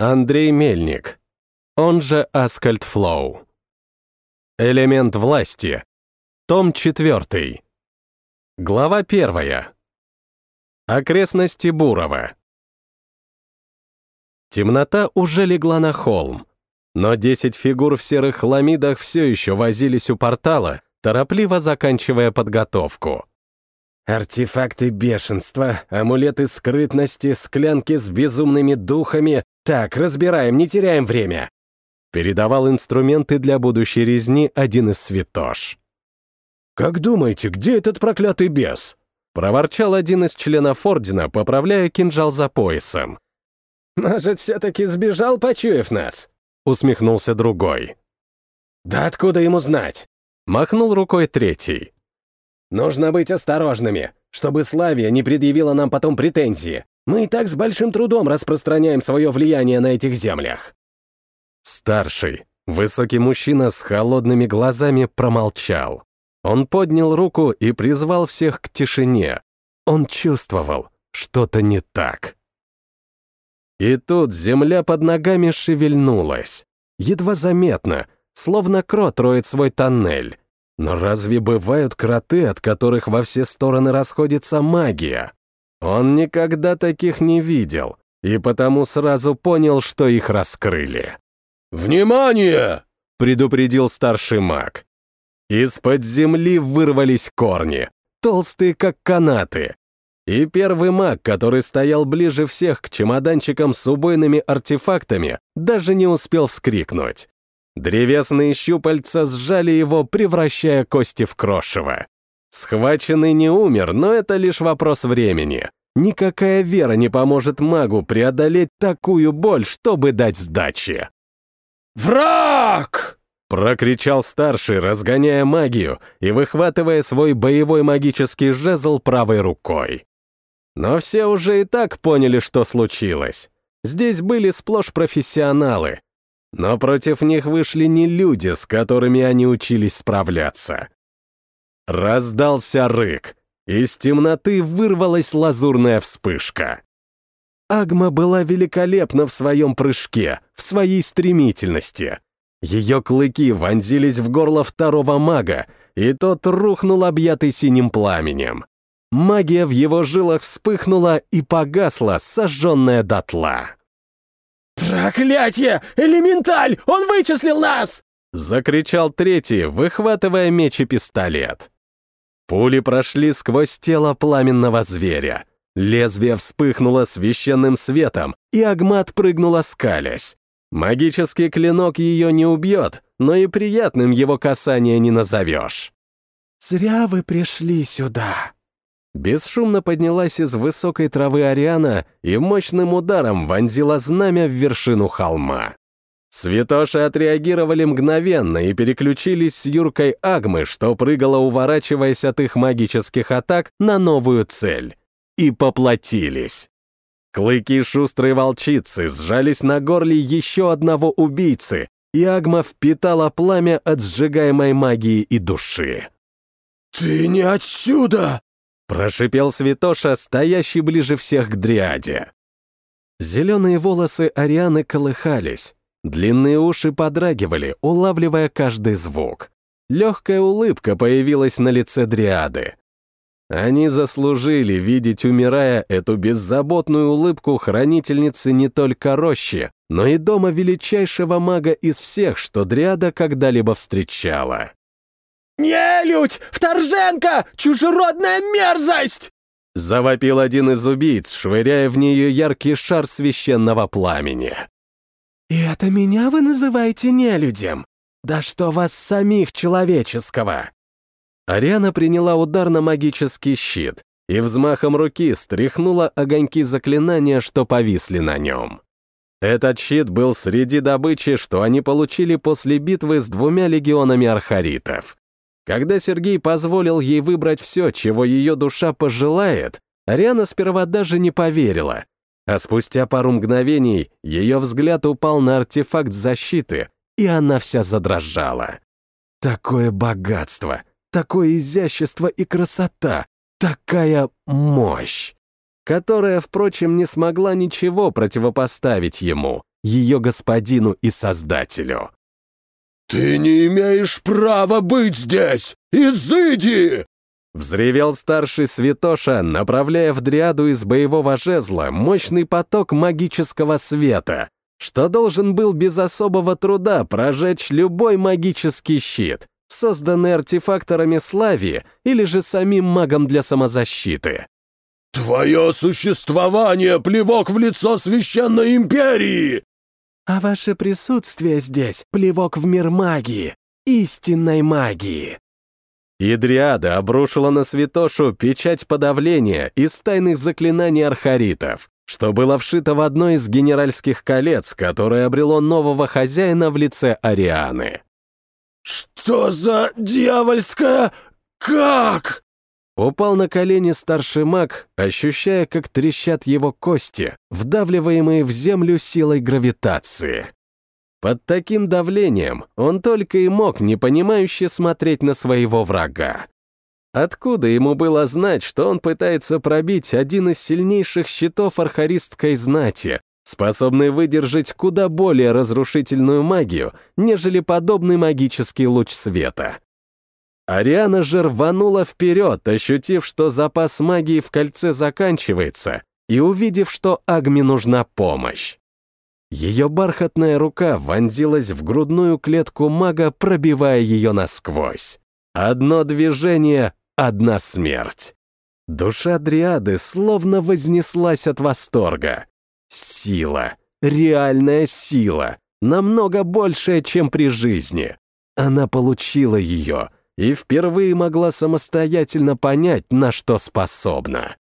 Андрей Мельник, он же Аскальд Флоу. Элемент власти. Том 4. Глава 1. Окрестности Бурова. Темнота уже легла на холм, но десять фигур в серых хламидах все еще возились у портала, торопливо заканчивая подготовку. Артефакты бешенства, амулеты скрытности, склянки с безумными духами. Так, разбираем, не теряем время. Передавал инструменты для будущей резни один из святош. «Как думаете, где этот проклятый бес?» Проворчал один из членов Ордена, поправляя кинжал за поясом. «Может, все-таки сбежал, почуяв нас?» Усмехнулся другой. «Да откуда ему знать?» Махнул рукой третий. Нужно быть осторожными, чтобы Славия не предъявила нам потом претензии. Мы и так с большим трудом распространяем свое влияние на этих землях». Старший, высокий мужчина с холодными глазами промолчал. Он поднял руку и призвал всех к тишине. Он чувствовал, что-то не так. И тут земля под ногами шевельнулась. Едва заметно, словно крот роет свой тоннель. Но разве бывают кроты, от которых во все стороны расходится магия? Он никогда таких не видел, и потому сразу понял, что их раскрыли. «Внимание!» — предупредил старший маг. Из-под земли вырвались корни, толстые как канаты. И первый маг, который стоял ближе всех к чемоданчикам с убойными артефактами, даже не успел вскрикнуть. Древесные щупальца сжали его, превращая кости в крошево. Схваченный не умер, но это лишь вопрос времени. Никакая вера не поможет магу преодолеть такую боль, чтобы дать сдачи. «Враг!» — прокричал старший, разгоняя магию и выхватывая свой боевой магический жезл правой рукой. Но все уже и так поняли, что случилось. Здесь были сплошь профессионалы, но против них вышли не люди, с которыми они учились справляться. Раздался рык. Из темноты вырвалась лазурная вспышка. Агма была великолепна в своем прыжке, в своей стремительности. Ее клыки вонзились в горло второго мага, и тот рухнул объятый синим пламенем. Магия в его жилах вспыхнула и погасла, сожженная дотла. «Проклятье! Элементаль! Он вычислил нас!» Закричал третий, выхватывая меч и пистолет. Пули прошли сквозь тело пламенного зверя. Лезвие вспыхнуло священным светом, и Агмат прыгнула скалясь. Магический клинок ее не убьет, но и приятным его касание не назовешь. «Зря вы пришли сюда», Бесшумно поднялась из высокой травы Ариана и мощным ударом вонзила знамя в вершину холма. Святоши отреагировали мгновенно и переключились с Юркой Агмы, что прыгала, уворачиваясь от их магических атак, на новую цель. И поплатились. Клыки шустрой волчицы сжались на горле еще одного убийцы, и Агма впитала пламя от сжигаемой магии и души. «Ты не отсюда!» Прошипел святоша, стоящий ближе всех к дриаде. Зеленые волосы Арианы колыхались, длинные уши подрагивали, улавливая каждый звук. Легкая улыбка появилась на лице дриады. Они заслужили видеть, умирая, эту беззаботную улыбку хранительницы не только рощи, но и дома величайшего мага из всех, что дриада когда-либо встречала. «Нелюдь! Вторженка! Чужеродная мерзость!» Завопил один из убийц, швыряя в нее яркий шар священного пламени. «И это меня вы называете нелюдем? Да что вас самих человеческого!» Ариана приняла удар на магический щит и взмахом руки стряхнула огоньки заклинания, что повисли на нем. Этот щит был среди добычи, что они получили после битвы с двумя легионами архаритов. Когда Сергей позволил ей выбрать все, чего ее душа пожелает, Ариана сперва даже не поверила. А спустя пару мгновений ее взгляд упал на артефакт защиты, и она вся задрожала. Такое богатство, такое изящество и красота, такая мощь, которая, впрочем, не смогла ничего противопоставить ему, ее господину и создателю. «Ты не имеешь права быть здесь! Изыди!» Взревел старший святоша, направляя в дриаду из боевого жезла мощный поток магического света, что должен был без особого труда прожечь любой магический щит, созданный артефакторами Слави или же самим магом для самозащиты. «Твое существование — плевок в лицо священной империи!» А ваше присутствие здесь — плевок в мир магии, истинной магии. Идриада обрушила на Святошу печать подавления из тайных заклинаний архаритов, что было вшито в одно из генеральских колец, которое обрело нового хозяина в лице Арианы. «Что за дьявольская... как?» Упал на колени старший маг, ощущая, как трещат его кости, вдавливаемые в землю силой гравитации. Под таким давлением он только и мог непонимающе смотреть на своего врага. Откуда ему было знать, что он пытается пробить один из сильнейших щитов архаристской знати, способный выдержать куда более разрушительную магию, нежели подобный магический луч света? Ариана же рванула вперед, ощутив, что запас магии в кольце заканчивается, и увидев, что Агме нужна помощь. Ее бархатная рука вонзилась в грудную клетку мага, пробивая ее насквозь. Одно движение — одна смерть. Душа Дриады словно вознеслась от восторга. Сила, реальная сила, намного большая, чем при жизни. Она получила ее — и впервые могла самостоятельно понять, на что способна.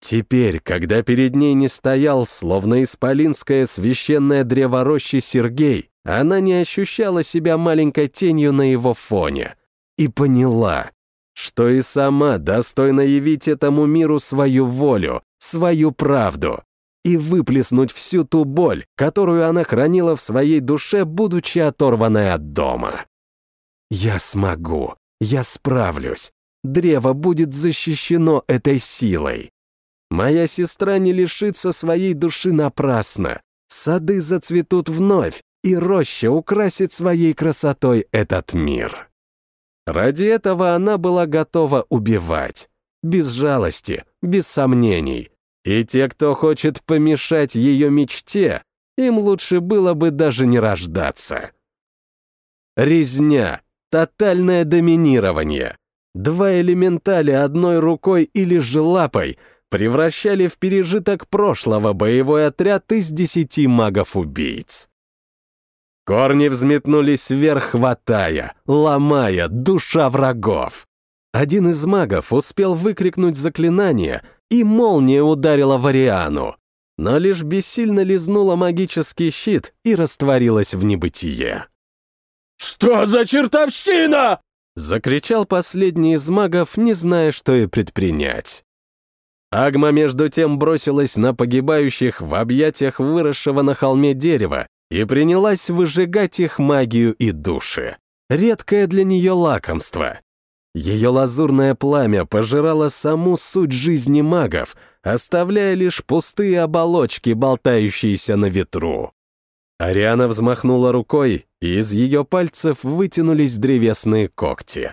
Теперь, когда перед ней не стоял, словно исполинское священное древо рощи Сергей, она не ощущала себя маленькой тенью на его фоне и поняла, что и сама достойна явить этому миру свою волю, свою правду и выплеснуть всю ту боль, которую она хранила в своей душе, будучи оторванной от дома. «Я смогу», я справлюсь. Древо будет защищено этой силой. Моя сестра не лишится своей души напрасно. Сады зацветут вновь, и роща украсит своей красотой этот мир. Ради этого она была готова убивать. Без жалости, без сомнений. И те, кто хочет помешать ее мечте, им лучше было бы даже не рождаться. Резня, Тотальное доминирование. Два элементали одной рукой или же лапой превращали в пережиток прошлого боевой отряд из десяти магов-убийц. Корни взметнулись вверх, хватая, ломая душа врагов. Один из магов успел выкрикнуть заклинание, и молния ударила в Ариану, но лишь бессильно лизнула магический щит и растворилась в небытие. «Что за чертовщина?» — закричал последний из магов, не зная, что и предпринять. Агма между тем бросилась на погибающих в объятиях выросшего на холме дерева и принялась выжигать их магию и души. Редкое для нее лакомство. Ее лазурное пламя пожирало саму суть жизни магов, оставляя лишь пустые оболочки, болтающиеся на ветру. Ариана взмахнула рукой, и из ее пальцев вытянулись древесные когти.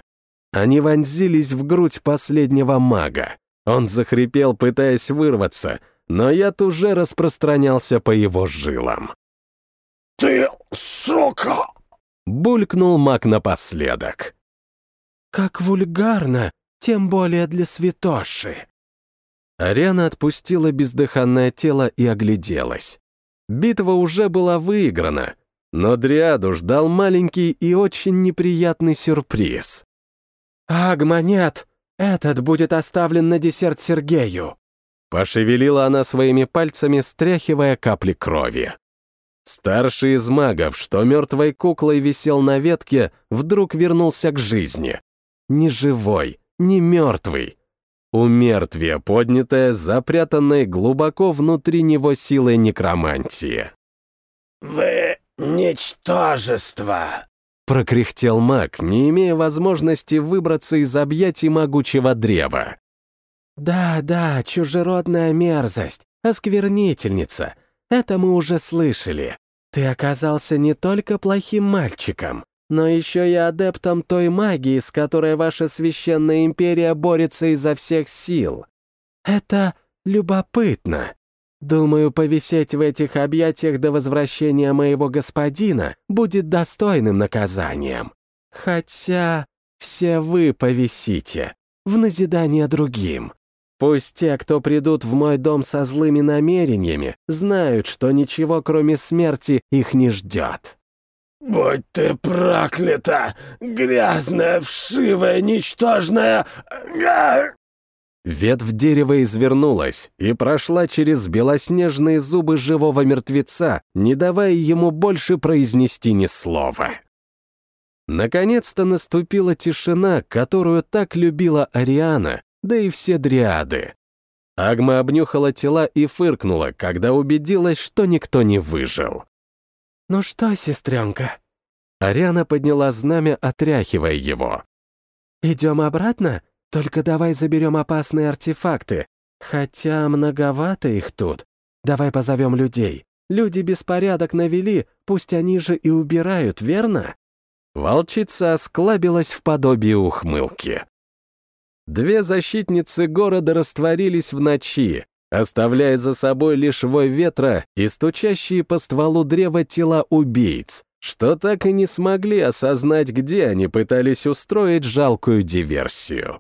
Они вонзились в грудь последнего мага. Он захрипел, пытаясь вырваться, но яд уже распространялся по его жилам. «Ты, сука!» — булькнул маг напоследок. «Как вульгарно, тем более для святоши!» Ариана отпустила бездыханное тело и огляделась. Битва уже была выиграна, но Дриаду ждал маленький и очень неприятный сюрприз. «Агма, нет! Этот будет оставлен на десерт Сергею!» Пошевелила она своими пальцами, стряхивая капли крови. Старший из магов, что мертвой куклой висел на ветке, вдруг вернулся к жизни. Не живой, не мертвый, Умертвие, поднятое, запрятанное глубоко внутри него силой некромантии. «Вы ничтожество!» — прокряхтел маг, не имея возможности выбраться из объятий могучего древа. «Да, да, чужеродная мерзость, осквернительница. Это мы уже слышали. Ты оказался не только плохим мальчиком, но еще и адептом той магии, с которой ваша священная империя борется изо всех сил. Это любопытно. Думаю, повисеть в этих объятиях до возвращения моего господина будет достойным наказанием. Хотя все вы повисите, в назидание другим. Пусть те, кто придут в мой дом со злыми намерениями, знают, что ничего, кроме смерти, их не ждет. «Будь ты проклята, грязная, вшивая, ничтожная...» Ветвь дерева извернулась и прошла через белоснежные зубы живого мертвеца, не давая ему больше произнести ни слова. Наконец-то наступила тишина, которую так любила Ариана, да и все дриады. Агма обнюхала тела и фыркнула, когда убедилась, что никто не выжил. «Ну что, сестренка?» Ариана подняла знамя, отряхивая его. «Идем обратно? Только давай заберем опасные артефакты. Хотя многовато их тут. Давай позовем людей. Люди беспорядок навели, пусть они же и убирают, верно?» Волчица осклабилась в подобии ухмылки. Две защитницы города растворились в ночи, оставляя за собой лишь вой ветра и стучащие по стволу древа тела убийц, что так и не смогли осознать, где они пытались устроить жалкую диверсию.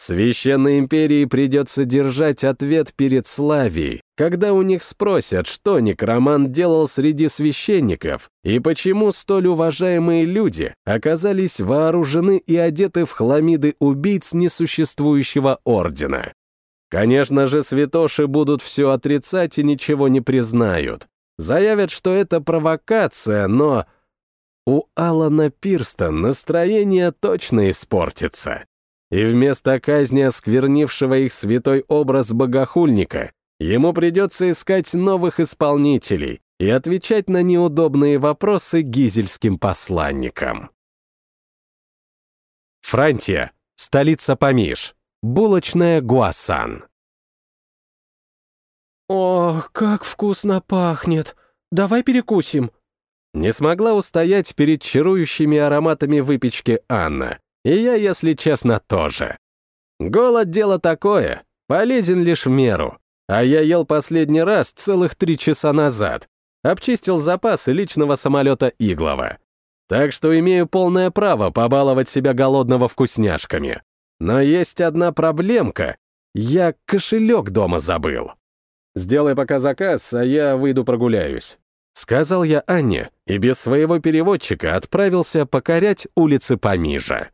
Священной империи придется держать ответ перед Славией, когда у них спросят, что некромант делал среди священников и почему столь уважаемые люди оказались вооружены и одеты в хламиды убийц несуществующего ордена. Конечно же, святоши будут все отрицать и ничего не признают. Заявят, что это провокация, но... У Алана Пирстон настроение точно испортится и вместо казни осквернившего их святой образ богохульника ему придется искать новых исполнителей и отвечать на неудобные вопросы гизельским посланникам. Франтия, столица Памиш, булочная Гуасан. «Ох, как вкусно пахнет! Давай перекусим!» Не смогла устоять перед чарующими ароматами выпечки Анна, и я, если честно, тоже. Голод — дело такое, полезен лишь в меру. А я ел последний раз целых три часа назад. Обчистил запасы личного самолета Иглова. Так что имею полное право побаловать себя голодного вкусняшками. Но есть одна проблемка. Я кошелек дома забыл. Сделай пока заказ, а я выйду прогуляюсь. Сказал я Анне и без своего переводчика отправился покорять улицы Помижа.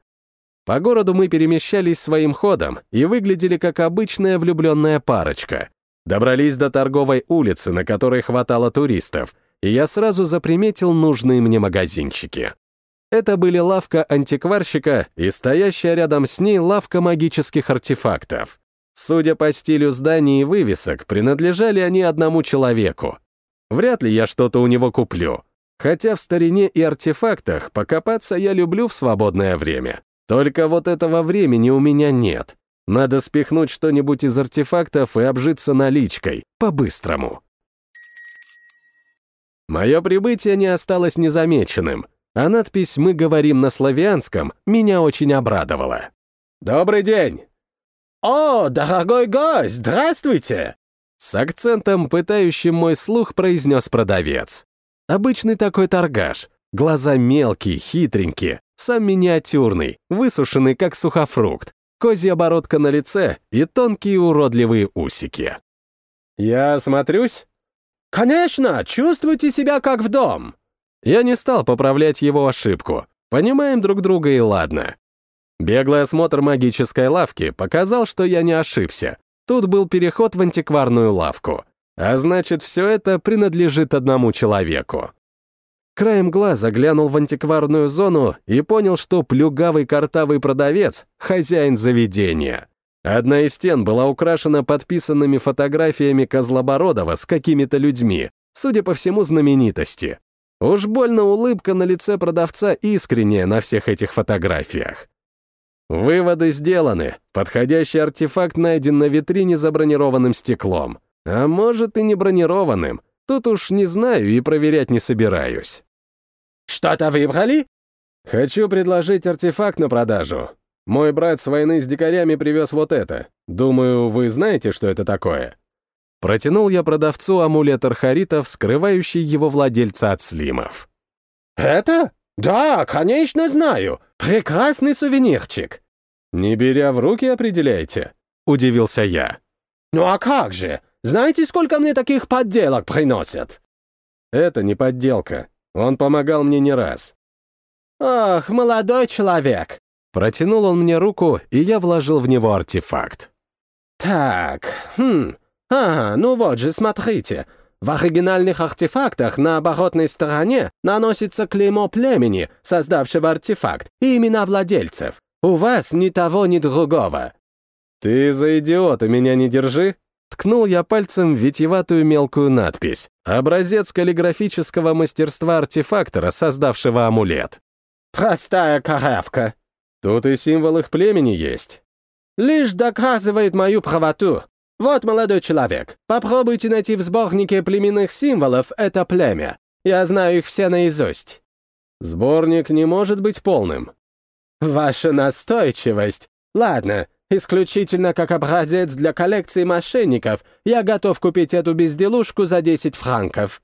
По городу мы перемещались своим ходом и выглядели как обычная влюбленная парочка. Добрались до торговой улицы, на которой хватало туристов, и я сразу заприметил нужные мне магазинчики. Это были лавка антикварщика и стоящая рядом с ней лавка магических артефактов. Судя по стилю зданий и вывесок, принадлежали они одному человеку. Вряд ли я что-то у него куплю. Хотя в старине и артефактах покопаться я люблю в свободное время. Только вот этого времени у меня нет. Надо спихнуть что-нибудь из артефактов и обжиться наличкой, по-быстрому. Мое прибытие не осталось незамеченным, а надпись «Мы говорим на славянском» меня очень обрадовала. «Добрый день!» «О, дорогой гость, здравствуйте!» С акцентом, пытающим мой слух, произнес продавец. Обычный такой торгаш, глаза мелкие, хитренькие, сам миниатюрный, высушенный как сухофрукт, козья бородка на лице и тонкие уродливые усики. «Я смотрюсь?» «Конечно! Чувствуйте себя как в дом!» Я не стал поправлять его ошибку. Понимаем друг друга и ладно. Беглый осмотр магической лавки показал, что я не ошибся. Тут был переход в антикварную лавку. А значит, все это принадлежит одному человеку. Краем глаза глянул в антикварную зону и понял, что плюгавый картавый продавец — хозяин заведения. Одна из стен была украшена подписанными фотографиями Козлобородова с какими-то людьми, судя по всему, знаменитости. Уж больно улыбка на лице продавца искренняя на всех этих фотографиях. Выводы сделаны. Подходящий артефакт найден на витрине за бронированным стеклом. А может и не бронированным. Тут уж не знаю и проверять не собираюсь. «Что-то выбрали?» «Хочу предложить артефакт на продажу. Мой брат с войны с дикарями привез вот это. Думаю, вы знаете, что это такое?» Протянул я продавцу амулет архаритов, скрывающий его владельца от слимов. «Это? Да, конечно, знаю. Прекрасный сувенирчик». «Не беря в руки, определяйте», — удивился я. «Ну а как же? Знаете, сколько мне таких подделок приносят?» «Это не подделка. Он помогал мне не раз». «Ох, молодой человек!» Протянул он мне руку, и я вложил в него артефакт. «Так, хм, Ага, ну вот же, смотрите. В оригинальных артефактах на оборотной стороне наносится клеймо племени, создавшего артефакт, и имена владельцев. У вас ни того, ни другого. «Ты за идиота меня не держи!» Ткнул я пальцем в витиеватую мелкую надпись. Образец каллиграфического мастерства артефактора, создавшего амулет. «Простая каравка». Тут и символ их племени есть. «Лишь доказывает мою правоту. Вот, молодой человек, попробуйте найти в сборнике племенных символов это племя. Я знаю их все наизусть». «Сборник не может быть полным». «Ваша настойчивость. Ладно, исключительно как образец для коллекции мошенников, я готов купить эту безделушку за 10 франков».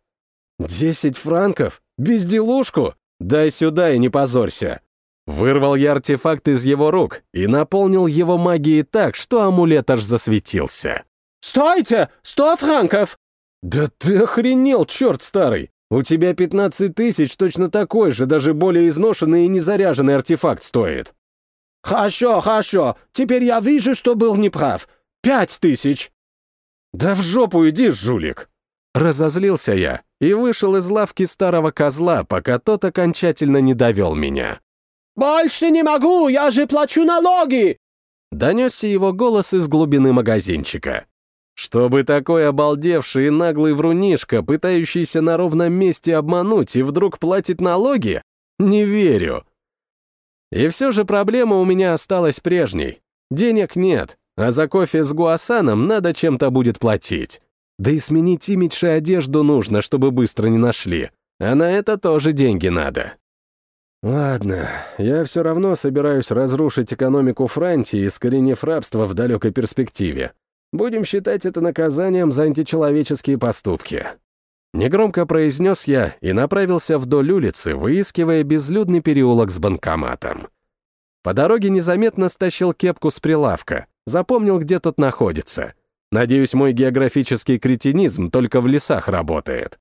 «Десять франков? Безделушку? Дай сюда и не позорься». Вырвал я артефакт из его рук и наполнил его магией так, что амулет аж засветился. «Стойте! Сто франков!» «Да ты охренел, черт старый! У тебя 15 тысяч точно такой же, даже более изношенный и незаряженный артефакт стоит». «Хорошо, хорошо, теперь я вижу, что был неправ. Пять тысяч!» «Да в жопу иди, жулик!» Разозлился я и вышел из лавки старого козла, пока тот окончательно не довел меня. «Больше не могу, я же плачу налоги!» Донесся его голос из глубины магазинчика. Чтобы такой обалдевший и наглый врунишка, пытающийся на ровном месте обмануть и вдруг платит налоги? Не верю. И все же проблема у меня осталась прежней. Денег нет, а за кофе с гуасаном надо чем-то будет платить. Да и сменить имидж и одежду нужно, чтобы быстро не нашли. А на это тоже деньги надо. Ладно, я все равно собираюсь разрушить экономику Франтии, искоренив рабство в далекой перспективе. Будем считать это наказанием за античеловеческие поступки. Негромко произнес я и направился вдоль улицы, выискивая безлюдный переулок с банкоматом. По дороге незаметно стащил кепку с прилавка, запомнил, где тот находится. Надеюсь, мой географический кретинизм только в лесах работает.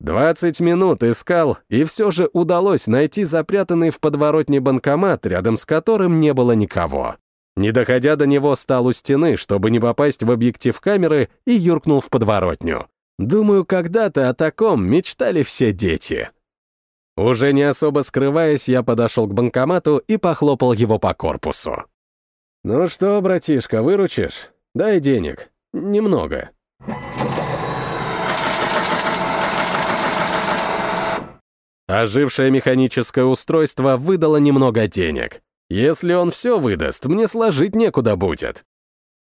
Двадцать минут искал, и все же удалось найти запрятанный в подворотне банкомат, рядом с которым не было никого. Не доходя до него, стал у стены, чтобы не попасть в объектив камеры, и юркнул в подворотню. Думаю, когда-то о таком мечтали все дети. Уже не особо скрываясь, я подошел к банкомату и похлопал его по корпусу. «Ну что, братишка, выручишь? Дай денег. Немного». Ожившее механическое устройство выдало немного денег. Если он все выдаст, мне сложить некуда будет.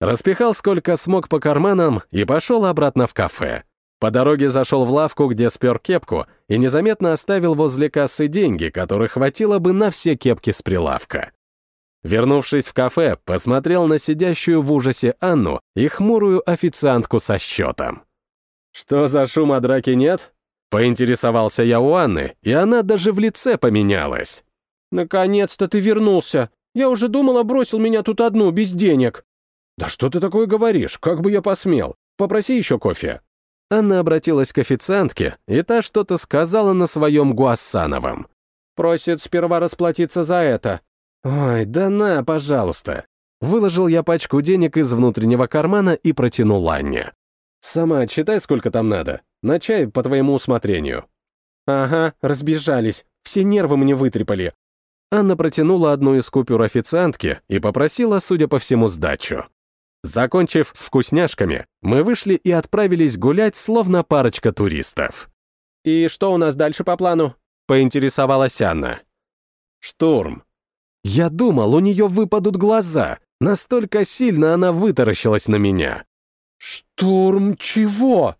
Распихал сколько смог по карманам и пошел обратно в кафе. По дороге зашел в лавку, где спер кепку, и незаметно оставил возле кассы деньги, которых хватило бы на все кепки с прилавка. Вернувшись в кафе, посмотрел на сидящую в ужасе Анну и хмурую официантку со счетом. «Что за шум о драке нет?» Поинтересовался я у Анны, и она даже в лице поменялась. «Наконец-то ты вернулся! Я уже думала, бросил меня тут одну, без денег!» «Да что ты такое говоришь? Как бы я посмел? Попроси еще кофе!» Анна обратилась к официантке, и та что-то сказала на своем гуассановом. «Просит сперва расплатиться за это». «Ой, да на, пожалуйста». Выложил я пачку денег из внутреннего кармана и протянул Анне. «Сама отсчитай, сколько там надо. На чай по твоему усмотрению». «Ага, разбежались. Все нервы мне вытрепали». Анна протянула одну из купюр официантке и попросила, судя по всему, сдачу. Закончив с вкусняшками, мы вышли и отправились гулять, словно парочка туристов. «И что у нас дальше по плану?» — поинтересовалась Анна. «Штурм». Я думал, у нее выпадут глаза. Настолько сильно она вытаращилась на меня. «Штурм чего?»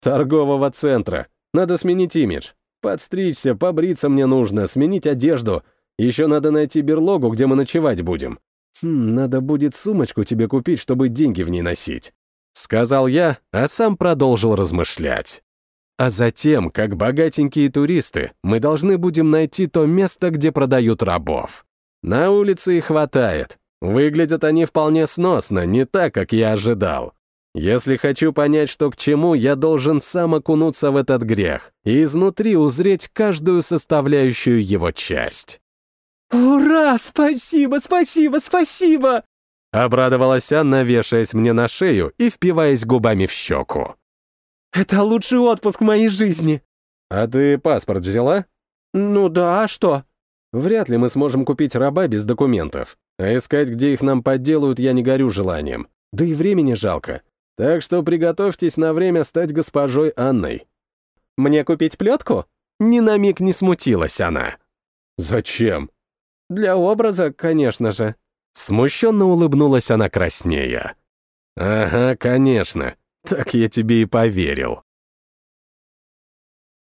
Торгового центра. Надо сменить имидж. Подстричься, побриться мне нужно, сменить одежду. Еще надо найти берлогу, где мы ночевать будем. Хм, надо будет сумочку тебе купить, чтобы деньги в ней носить. Сказал я, а сам продолжил размышлять. А затем, как богатенькие туристы, мы должны будем найти то место, где продают рабов. На улице их хватает. Выглядят они вполне сносно, не так, как я ожидал. Если хочу понять, что к чему, я должен сам окунуться в этот грех и изнутри узреть каждую составляющую его часть. «Ура! Спасибо, спасибо, спасибо!» Обрадовалась Анна, вешаясь мне на шею и впиваясь губами в щеку. «Это лучший отпуск в моей жизни!» «А ты паспорт взяла?» «Ну да, а что?» «Вряд ли мы сможем купить раба без документов. А искать, где их нам подделают, я не горю желанием. Да и времени жалко. Так что приготовьтесь на время стать госпожой Анной». «Мне купить плетку?» Ни на миг не смутилась она. «Зачем?» «Для образа, конечно же». Смущенно улыбнулась она краснея. «Ага, конечно. Так я тебе и поверил».